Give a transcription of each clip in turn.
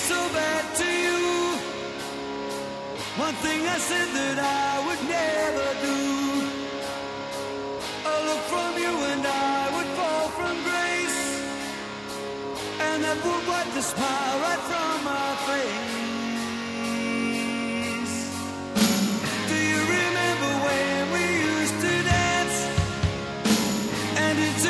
so bad to you. One thing I said that I would never do. A look from you and I would fall from grace. And that would wipe the smile right from my face. Do you remember when we used to dance? And incidents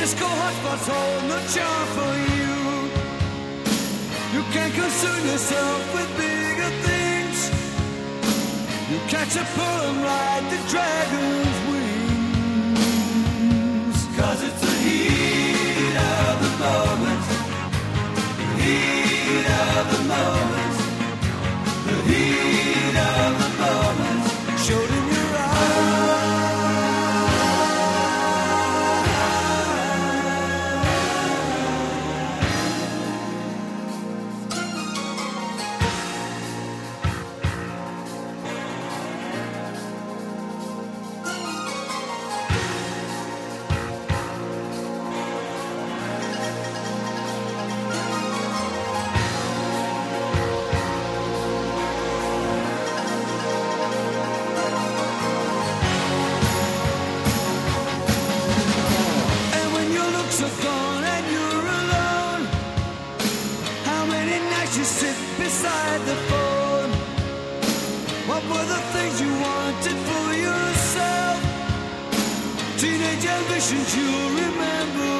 disco hotspots hold no charm for you. You can't concern yourself with bigger things. You catch a pearl and ride the dragon's wings. Things you wanted for yourself? Teenage ambitions you'll remember